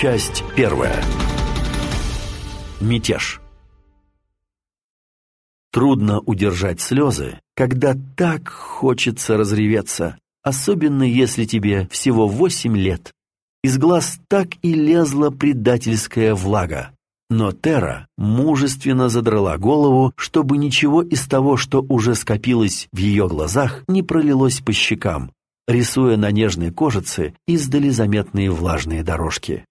Часть первая. Мятеж. Трудно удержать слезы, когда так хочется разреветься, особенно если тебе всего восемь лет. Из глаз так и лезла предательская влага. Но Тера мужественно задрала голову, чтобы ничего из того, что уже скопилось в ее глазах, не пролилось по щекам, рисуя на нежной кожице издали заметные влажные дорожки.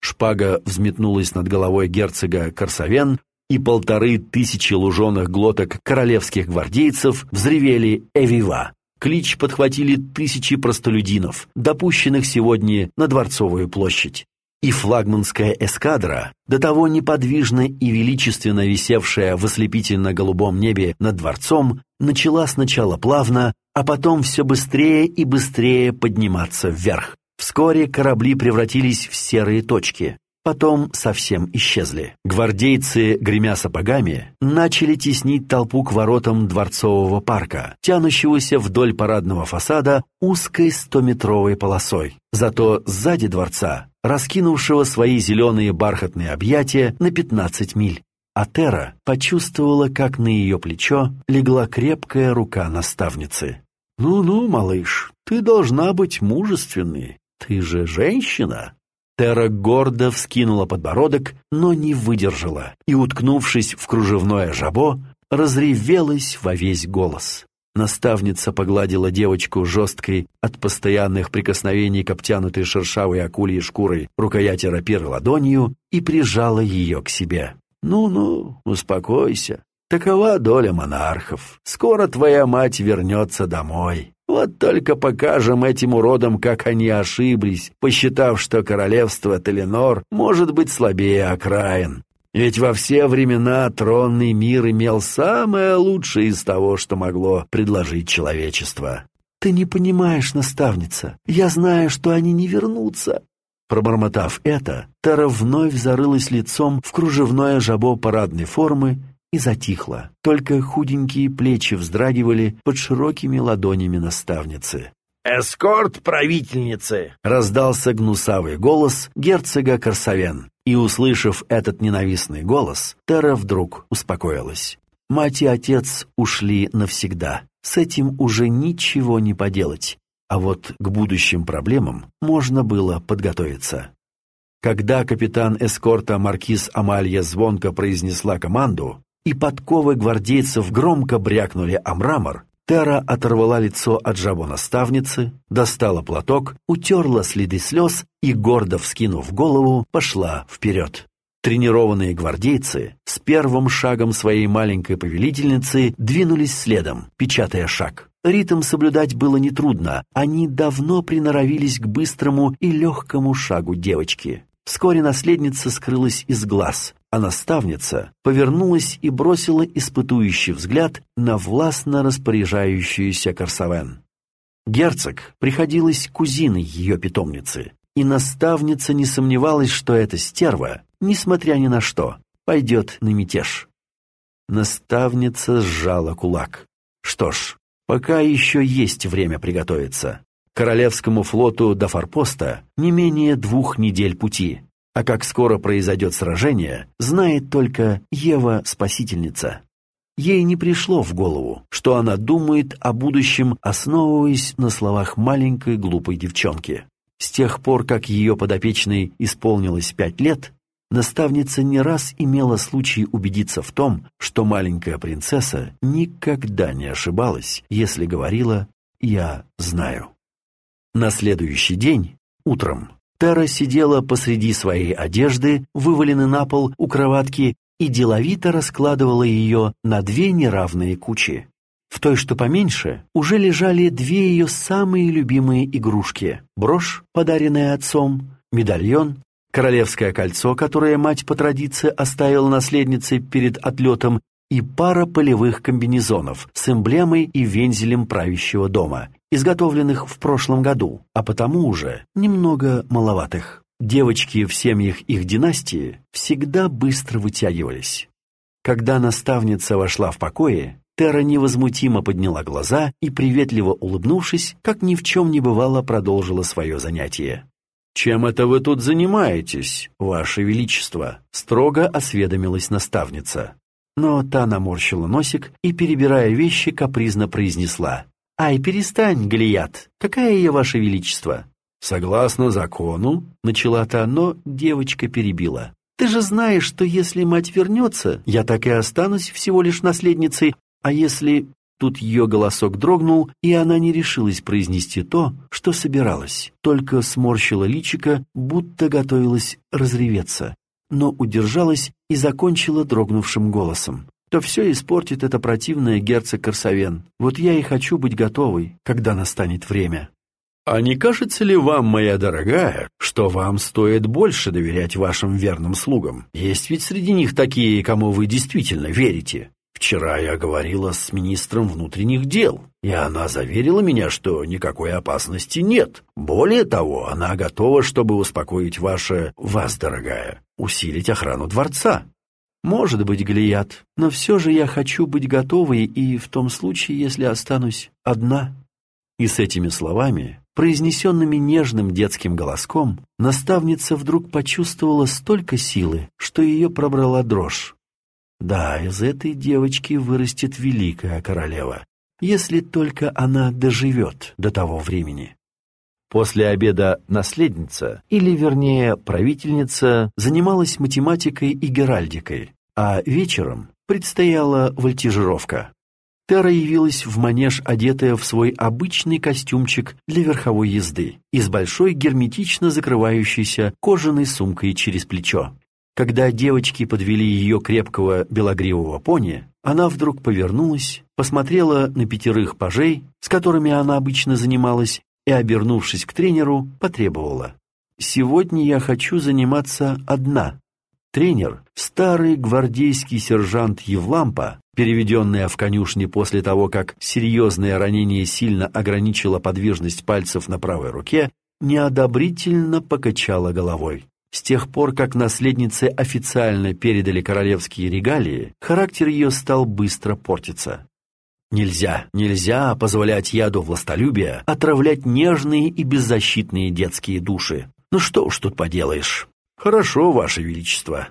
Шпага взметнулась над головой герцога Корсавен, и полторы тысячи луженых глоток королевских гвардейцев взревели «Эвива». Клич подхватили тысячи простолюдинов, допущенных сегодня на Дворцовую площадь. И флагманская эскадра, до того неподвижно и величественно висевшая в ослепительно-голубом небе над дворцом, начала сначала плавно, а потом все быстрее и быстрее подниматься вверх. Вскоре корабли превратились в серые точки, потом совсем исчезли. Гвардейцы, гремя сапогами, начали теснить толпу к воротам дворцового парка, тянущегося вдоль парадного фасада узкой стометровой полосой. Зато сзади дворца, раскинувшего свои зеленые бархатные объятия на 15 миль, а Тера почувствовала, как на ее плечо легла крепкая рука наставницы. «Ну-ну, малыш, ты должна быть мужественной. Ты же женщина!» Тера гордо вскинула подбородок, но не выдержала и, уткнувшись в кружевное жабо, разревелась во весь голос. Наставница погладила девочку жесткой от постоянных прикосновений к обтянутой шершавой акульей шкурой рукояти рапиры ладонью и прижала ее к себе. «Ну-ну, успокойся. Такова доля монархов. Скоро твоя мать вернется домой. Вот только покажем этим уродам, как они ошиблись, посчитав, что королевство Теленор может быть слабее окраин. Ведь во все времена тронный мир имел самое лучшее из того, что могло предложить человечество. «Ты не понимаешь, наставница. Я знаю, что они не вернутся». Пробормотав это, Тара вновь зарылась лицом в кружевное жабо парадной формы и затихла. Только худенькие плечи вздрагивали под широкими ладонями наставницы. «Эскорт правительницы!» — раздался гнусавый голос герцога Корсавен. И, услышав этот ненавистный голос, Тера вдруг успокоилась. Мать и отец ушли навсегда. С этим уже ничего не поделать. А вот к будущим проблемам можно было подготовиться. Когда капитан эскорта маркиз Амалья звонко произнесла команду, и подковы гвардейцев громко брякнули о мрамор, Тера оторвала лицо от жабо наставницы, достала платок, утерла следы слез и, гордо вскинув голову, пошла вперед. Тренированные гвардейцы с первым шагом своей маленькой повелительницы двинулись следом, печатая шаг. Ритм соблюдать было нетрудно, они давно приноровились к быстрому и легкому шагу девочки. Вскоре наследница скрылась из глаз, а наставница повернулась и бросила испытующий взгляд на властно распоряжающуюся Корсавен. Герцог приходилось кузиной ее питомницы, и наставница не сомневалась, что эта стерва, несмотря ни на что, пойдет на мятеж. Наставница сжала кулак. Что ж, пока еще есть время приготовиться. Королевскому флоту до форпоста не менее двух недель пути, а как скоро произойдет сражение, знает только Ева-спасительница. Ей не пришло в голову, что она думает о будущем, основываясь на словах маленькой глупой девчонки. С тех пор, как ее подопечной исполнилось пять лет, наставница не раз имела случай убедиться в том, что маленькая принцесса никогда не ошибалась, если говорила «я знаю». На следующий день, утром, Тара сидела посреди своей одежды, вываленной на пол у кроватки, и деловито раскладывала ее на две неравные кучи. В той, что поменьше, уже лежали две ее самые любимые игрушки. Брошь, подаренная отцом, медальон, королевское кольцо, которое мать по традиции оставила наследнице перед отлетом, и пара полевых комбинезонов с эмблемой и вензелем правящего дома, изготовленных в прошлом году, а потому уже немного маловатых. Девочки в семьях их династии всегда быстро вытягивались. Когда наставница вошла в покое, Тера невозмутимо подняла глаза и, приветливо улыбнувшись, как ни в чем не бывало, продолжила свое занятие. «Чем это вы тут занимаетесь, Ваше Величество?» — строго осведомилась наставница. Но та наморщила носик и, перебирая вещи, капризно произнесла. «Ай, перестань, Галият! Какая я, Ваше Величество?» «Согласно закону», — начала та, но девочка перебила. «Ты же знаешь, что если мать вернется, я так и останусь всего лишь наследницей, а если Тут ее голосок дрогнул, и она не решилась произнести то, что собиралась, только сморщила личико, будто готовилась разреветься, но удержалась и закончила дрогнувшим голосом. То все испортит это противное герцог Корсавен. Вот я и хочу быть готовой, когда настанет время. А не кажется ли вам, моя дорогая, что вам стоит больше доверять вашим верным слугам? Есть ведь среди них такие, кому вы действительно верите. Вчера я говорила с министром внутренних дел, и она заверила меня, что никакой опасности нет. Более того, она готова, чтобы успокоить ваше, вас, дорогая, усилить охрану дворца. Может быть, Галият, но все же я хочу быть готовой и в том случае, если останусь одна. И с этими словами, произнесенными нежным детским голоском, наставница вдруг почувствовала столько силы, что ее пробрала дрожь. Да, из этой девочки вырастет великая королева, если только она доживет до того времени. После обеда наследница, или вернее правительница, занималась математикой и геральдикой, а вечером предстояла вольтижировка. Тера явилась в манеж, одетая в свой обычный костюмчик для верховой езды и с большой герметично закрывающейся кожаной сумкой через плечо. Когда девочки подвели ее крепкого белогривого пони, она вдруг повернулась, посмотрела на пятерых пажей, с которыми она обычно занималась, и, обернувшись к тренеру, потребовала. «Сегодня я хочу заниматься одна». Тренер, старый гвардейский сержант Евлампа, переведенная в конюшне после того, как серьезное ранение сильно ограничило подвижность пальцев на правой руке, неодобрительно покачала головой. С тех пор, как наследнице официально передали королевские регалии, характер ее стал быстро портиться. Нельзя, нельзя позволять яду властолюбия отравлять нежные и беззащитные детские души. Ну что уж тут поделаешь. Хорошо, Ваше Величество.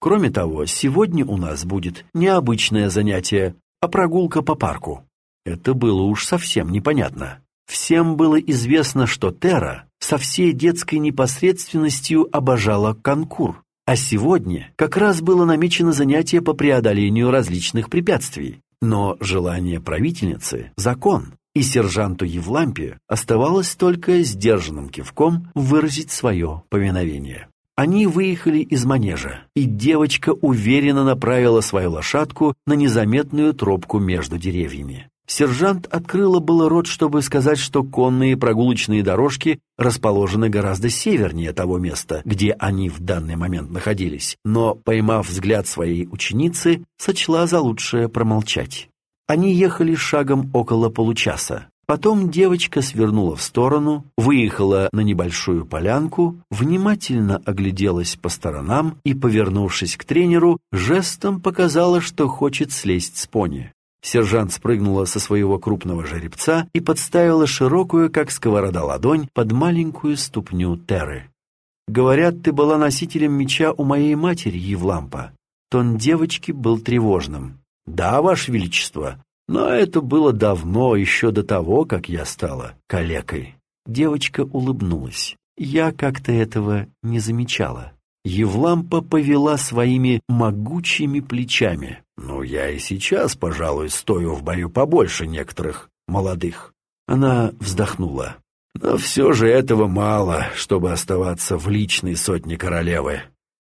Кроме того, сегодня у нас будет необычное занятие, а прогулка по парку. Это было уж совсем непонятно. Всем было известно, что Тера со всей детской непосредственностью обожала конкур, а сегодня как раз было намечено занятие по преодолению различных препятствий. Но желание правительницы – закон, и сержанту Евлампию оставалось только сдержанным кивком выразить свое повиновение. Они выехали из манежа, и девочка уверенно направила свою лошадку на незаметную тропку между деревьями. Сержант открыла было рот, чтобы сказать, что конные прогулочные дорожки расположены гораздо севернее того места, где они в данный момент находились, но, поймав взгляд своей ученицы, сочла за лучшее промолчать. Они ехали шагом около получаса. Потом девочка свернула в сторону, выехала на небольшую полянку, внимательно огляделась по сторонам и, повернувшись к тренеру, жестом показала, что хочет слезть с пони. Сержант спрыгнула со своего крупного жеребца и подставила широкую, как сковорода, ладонь под маленькую ступню Терры. «Говорят, ты была носителем меча у моей матери, Евлампа». Тон девочки был тревожным. «Да, Ваше Величество, но это было давно, еще до того, как я стала калекой». Девочка улыбнулась. «Я как-то этого не замечала». Евлампа повела своими могучими плечами. «Ну, я и сейчас, пожалуй, стою в бою побольше некоторых молодых». Она вздохнула. «Но все же этого мало, чтобы оставаться в личной сотне королевы».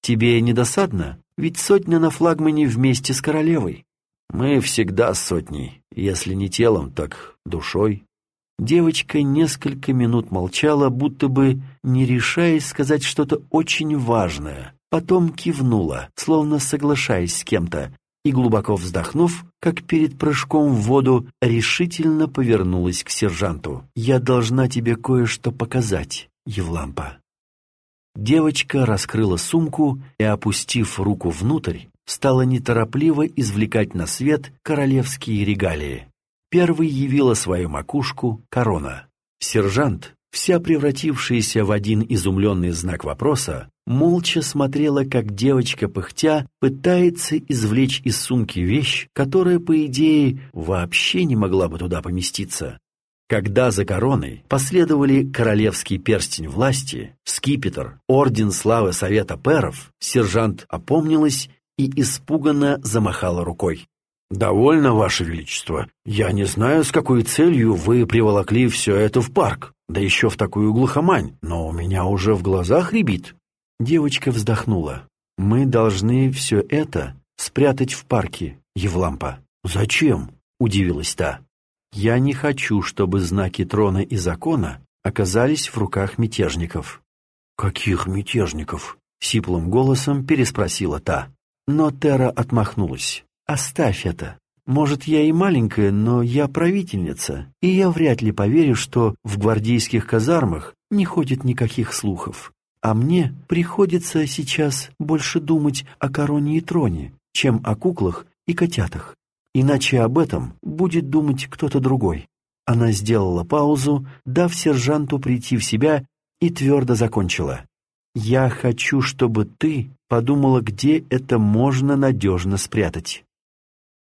«Тебе не досадно? Ведь сотня на флагмане вместе с королевой». «Мы всегда сотней, если не телом, так душой». Девочка несколько минут молчала, будто бы не решаясь сказать что-то очень важное. Потом кивнула, словно соглашаясь с кем-то, и, глубоко вздохнув, как перед прыжком в воду, решительно повернулась к сержанту. «Я должна тебе кое-что показать, Евлампа». Девочка раскрыла сумку и, опустив руку внутрь, стала неторопливо извлекать на свет королевские регалии. Первой явила свою макушку корона. Сержант, вся превратившаяся в один изумленный знак вопроса, молча смотрела, как девочка, пыхтя, пытается извлечь из сумки вещь, которая, по идее, вообще не могла бы туда поместиться. Когда за короной последовали королевский перстень власти, скипетр, орден славы Совета Перов, сержант опомнилась и испуганно замахала рукой. «Довольно, Ваше Величество. Я не знаю, с какой целью вы приволокли все это в парк, да еще в такую глухомань, но у меня уже в глазах рябит». Девочка вздохнула. «Мы должны все это спрятать в парке, Евлампа». «Зачем?» — удивилась та. «Я не хочу, чтобы знаки трона и закона оказались в руках мятежников». «Каких мятежников?» — сиплым голосом переспросила та. Но Тера отмахнулась. «Оставь это. Может, я и маленькая, но я правительница, и я вряд ли поверю, что в гвардейских казармах не ходит никаких слухов. А мне приходится сейчас больше думать о короне и троне, чем о куклах и котятах. Иначе об этом будет думать кто-то другой». Она сделала паузу, дав сержанту прийти в себя, и твердо закончила. «Я хочу, чтобы ты подумала, где это можно надежно спрятать».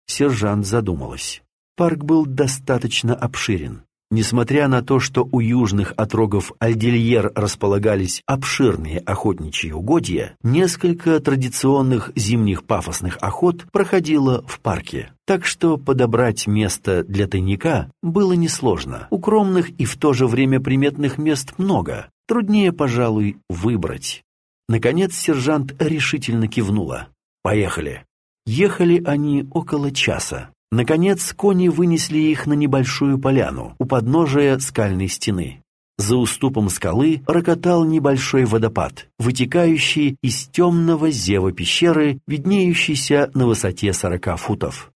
Сержант задумалась. Парк был достаточно обширен. Несмотря на то, что у южных отрогов Альдельер располагались обширные охотничьи угодья, несколько традиционных зимних пафосных охот проходило в парке. Так что подобрать место для тайника было несложно. Укромных и в то же время приметных мест много. Труднее, пожалуй, выбрать. Наконец сержант решительно кивнула. «Поехали». Ехали они около часа. Наконец, кони вынесли их на небольшую поляну у подножия скальной стены. За уступом скалы рокотал небольшой водопад, вытекающий из темного зева пещеры, виднеющийся на высоте сорока футов.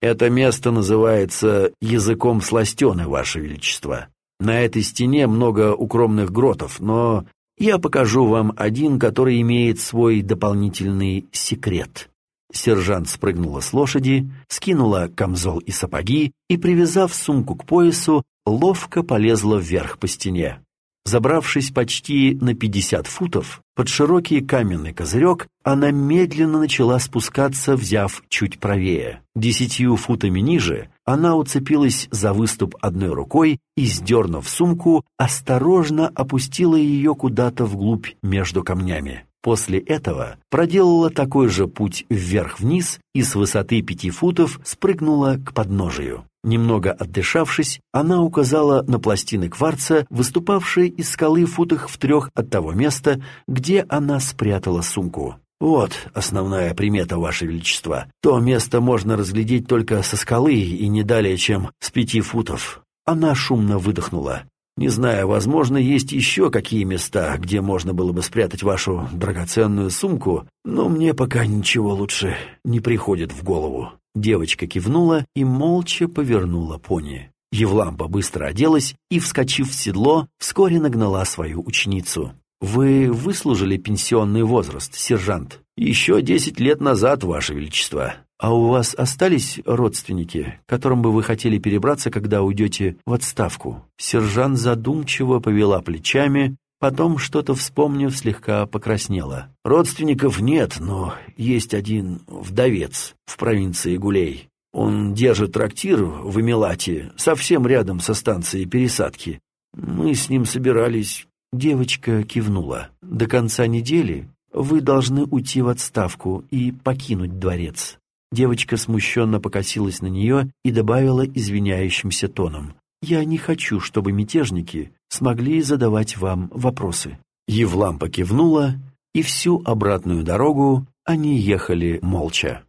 «Это место называется языком сластены, Ваше Величество. На этой стене много укромных гротов, но я покажу вам один, который имеет свой дополнительный секрет». Сержант спрыгнула с лошади, скинула камзол и сапоги и, привязав сумку к поясу, ловко полезла вверх по стене. Забравшись почти на пятьдесят футов, под широкий каменный козырек, она медленно начала спускаться, взяв чуть правее. Десятью футами ниже она уцепилась за выступ одной рукой и, сдернув сумку, осторожно опустила ее куда-то вглубь между камнями. После этого проделала такой же путь вверх-вниз и с высоты пяти футов спрыгнула к подножию. Немного отдышавшись, она указала на пластины кварца, выступавшие из скалы футах в трех от того места, где она спрятала сумку. «Вот основная примета, Ваше Величество. То место можно разглядеть только со скалы и не далее, чем с пяти футов». Она шумно выдохнула. Не знаю, возможно, есть еще какие места, где можно было бы спрятать вашу драгоценную сумку, но мне пока ничего лучше не приходит в голову». Девочка кивнула и молча повернула пони. Евлампа быстро оделась и, вскочив в седло, вскоре нагнала свою ученицу. «Вы выслужили пенсионный возраст, сержант?» «Еще десять лет назад, Ваше Величество. А у вас остались родственники, которым бы вы хотели перебраться, когда уйдете в отставку?» Сержант задумчиво повела плечами, потом, что-то вспомнив, слегка покраснела. «Родственников нет, но есть один вдовец в провинции Гулей. Он держит трактир в Эмилате, совсем рядом со станцией пересадки. Мы с ним собирались Девочка кивнула. «До конца недели вы должны уйти в отставку и покинуть дворец». Девочка смущенно покосилась на нее и добавила извиняющимся тоном. «Я не хочу, чтобы мятежники смогли задавать вам вопросы». Евлампа кивнула, и всю обратную дорогу они ехали молча.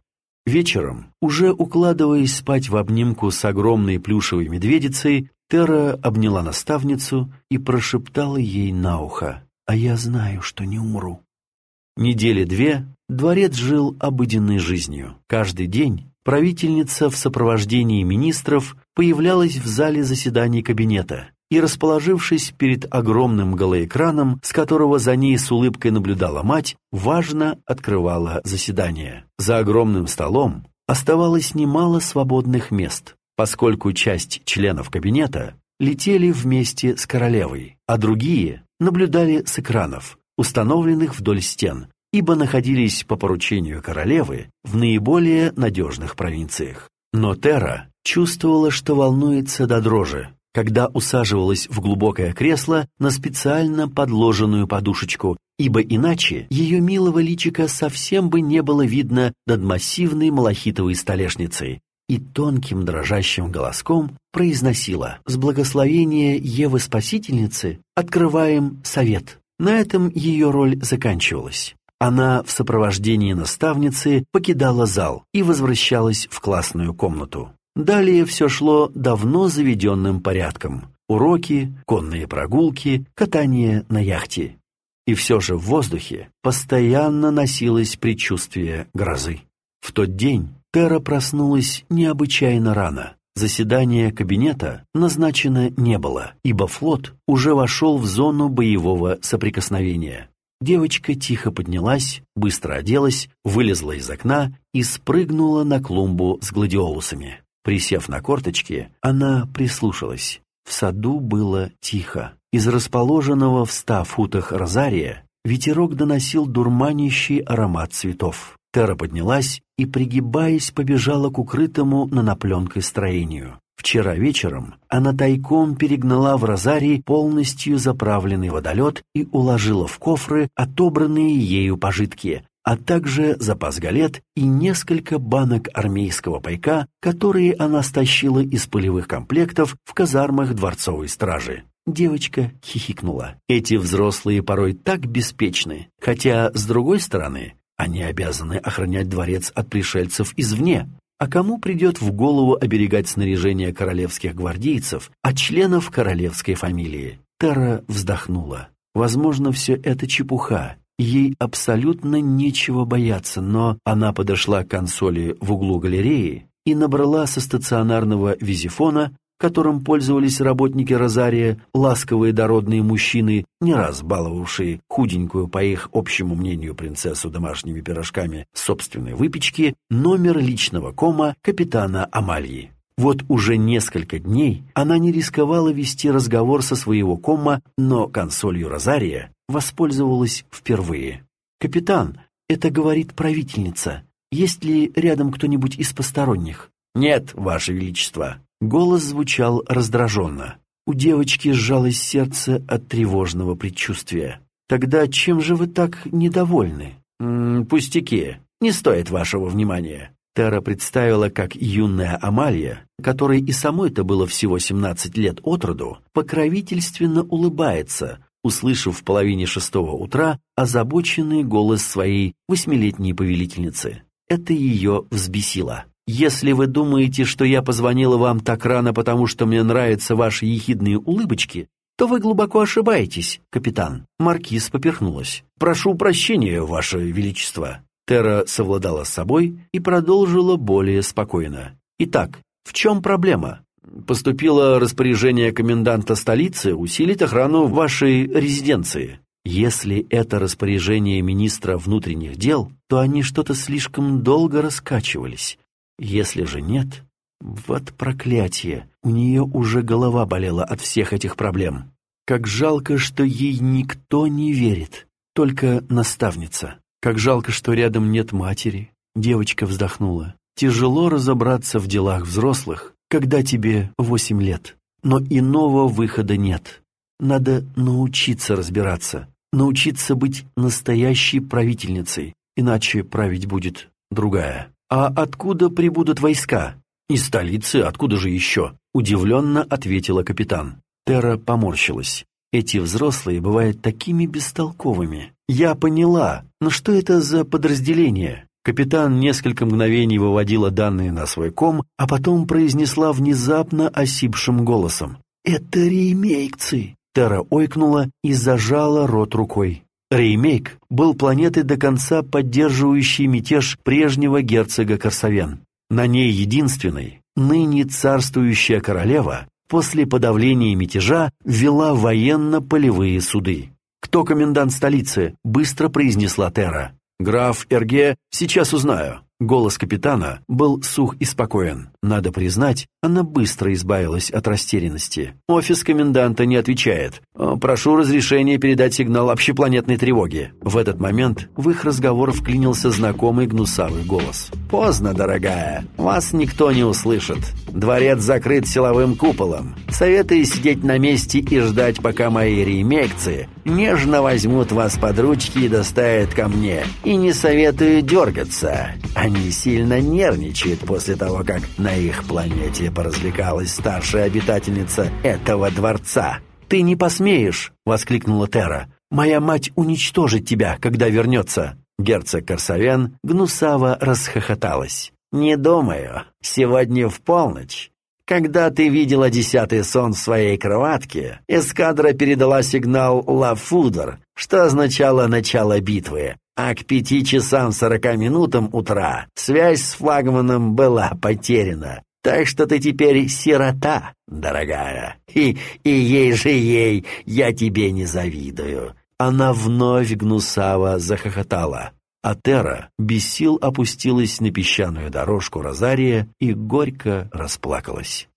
Вечером, уже укладываясь спать в обнимку с огромной плюшевой медведицей, Тера обняла наставницу и прошептала ей на ухо, «А я знаю, что не умру». Недели две дворец жил обыденной жизнью. Каждый день правительница в сопровождении министров появлялась в зале заседаний кабинета и, расположившись перед огромным голоэкраном, с которого за ней с улыбкой наблюдала мать, важно открывала заседание. За огромным столом оставалось немало свободных мест поскольку часть членов кабинета летели вместе с королевой, а другие наблюдали с экранов, установленных вдоль стен, ибо находились по поручению королевы в наиболее надежных провинциях. Но Тера чувствовала, что волнуется до дрожи, когда усаживалась в глубокое кресло на специально подложенную подушечку, ибо иначе ее милого личика совсем бы не было видно над массивной малахитовой столешницей, и тонким дрожащим голоском произносила «С благословения Евы Спасительницы открываем совет». На этом ее роль заканчивалась. Она в сопровождении наставницы покидала зал и возвращалась в классную комнату. Далее все шло давно заведенным порядком. Уроки, конные прогулки, катание на яхте. И все же в воздухе постоянно носилось предчувствие грозы. В тот день Тера проснулась необычайно рано. Заседания кабинета назначено не было, ибо флот уже вошел в зону боевого соприкосновения. Девочка тихо поднялась, быстро оделась, вылезла из окна и спрыгнула на клумбу с гладиолусами. Присев на корточки, она прислушалась. В саду было тихо. Из расположенного в ста футах розария ветерок доносил дурманящий аромат цветов. Тера поднялась и, пригибаясь, побежала к укрытому на напленкой строению. Вчера вечером она тайком перегнала в розарий полностью заправленный водолет и уложила в кофры отобранные ею пожитки, а также запас галет и несколько банок армейского пайка, которые она стащила из полевых комплектов в казармах дворцовой стражи. Девочка хихикнула. Эти взрослые порой так беспечны, хотя, с другой стороны, они обязаны охранять дворец от пришельцев извне. А кому придет в голову оберегать снаряжение королевских гвардейцев от членов королевской фамилии? Тера вздохнула. Возможно, все это чепуха. Ей абсолютно нечего бояться, но она подошла к консоли в углу галереи и набрала со стационарного визифона которым пользовались работники Розария, ласковые дородные мужчины, не раз баловавшие худенькую, по их общему мнению, принцессу домашними пирожками собственной выпечки, номер личного кома капитана Амальи. Вот уже несколько дней она не рисковала вести разговор со своего кома, но консолью Розария воспользовалась впервые. «Капитан, это говорит правительница. Есть ли рядом кто-нибудь из посторонних?» «Нет, Ваше Величество», Голос звучал раздраженно. У девочки сжалось сердце от тревожного предчувствия. «Тогда чем же вы так недовольны?» М -м, «Пустяки. Не стоит вашего внимания». Тера представила, как юная Амалия, которой и самой-то было всего 17 лет от роду, покровительственно улыбается, услышав в половине шестого утра озабоченный голос своей восьмилетней повелительницы. Это ее взбесило. Если вы думаете, что я позвонила вам так рано, потому что мне нравятся ваши ехидные улыбочки, то вы глубоко ошибаетесь, капитан. Маркиз поперхнулась. Прошу прощения, ваше величество. Тера совладала с собой и продолжила более спокойно. Итак, в чем проблема? Поступило распоряжение коменданта столицы усилить охрану вашей резиденции. Если это распоряжение министра внутренних дел, то они что-то слишком долго раскачивались. Если же нет, вот проклятие, у нее уже голова болела от всех этих проблем. Как жалко, что ей никто не верит, только наставница. Как жалко, что рядом нет матери. Девочка вздохнула. Тяжело разобраться в делах взрослых, когда тебе восемь лет. Но иного выхода нет. Надо научиться разбираться, научиться быть настоящей правительницей, иначе править будет другая. «А откуда прибудут войска?» «Из столицы, откуда же еще?» — удивленно ответила капитан. Тера поморщилась. «Эти взрослые бывают такими бестолковыми. Я поняла, но что это за подразделение?» Капитан несколько мгновений выводила данные на свой ком, а потом произнесла внезапно осипшим голосом. «Это ремейкцы!» Тера ойкнула и зажала рот рукой. Реймейк был планетой до конца поддерживающей мятеж прежнего герцога Корсавен. На ней единственной, ныне царствующая королева, после подавления мятежа ввела военно-полевые суды. «Кто комендант столицы?» — быстро произнесла Тера. «Граф Эрге, сейчас узнаю». Голос капитана был сух и спокоен. Надо признать, она быстро избавилась от растерянности. Офис коменданта не отвечает. «Прошу разрешения передать сигнал общепланетной тревоги». В этот момент в их разговор вклинился знакомый гнусавый голос. «Поздно, дорогая. Вас никто не услышит. Дворец закрыт силовым куполом. Советую сидеть на месте и ждать, пока мои ремекции нежно возьмут вас под ручки и доставят ко мне. И не советую дергаться. Они сильно нервничают после того, как на их планете поразвлекалась старшая обитательница этого дворца. «Ты не посмеешь!» — воскликнула Тера. «Моя мать уничтожит тебя, когда вернется!» Герцог Корсавен гнусаво расхохоталась. «Не думаю. Сегодня в полночь когда ты видела десятый сон в своей кроватке, эскадра передала сигнал «Лафудер», что означало начало битвы, а к пяти часам сорока минутам утра связь с флагманом была потеряна. Так что ты теперь сирота, дорогая. И, и ей же ей я тебе не завидую». Она вновь гнусаво захохотала. А Тера без сил опустилась на песчаную дорожку Розария и горько расплакалась.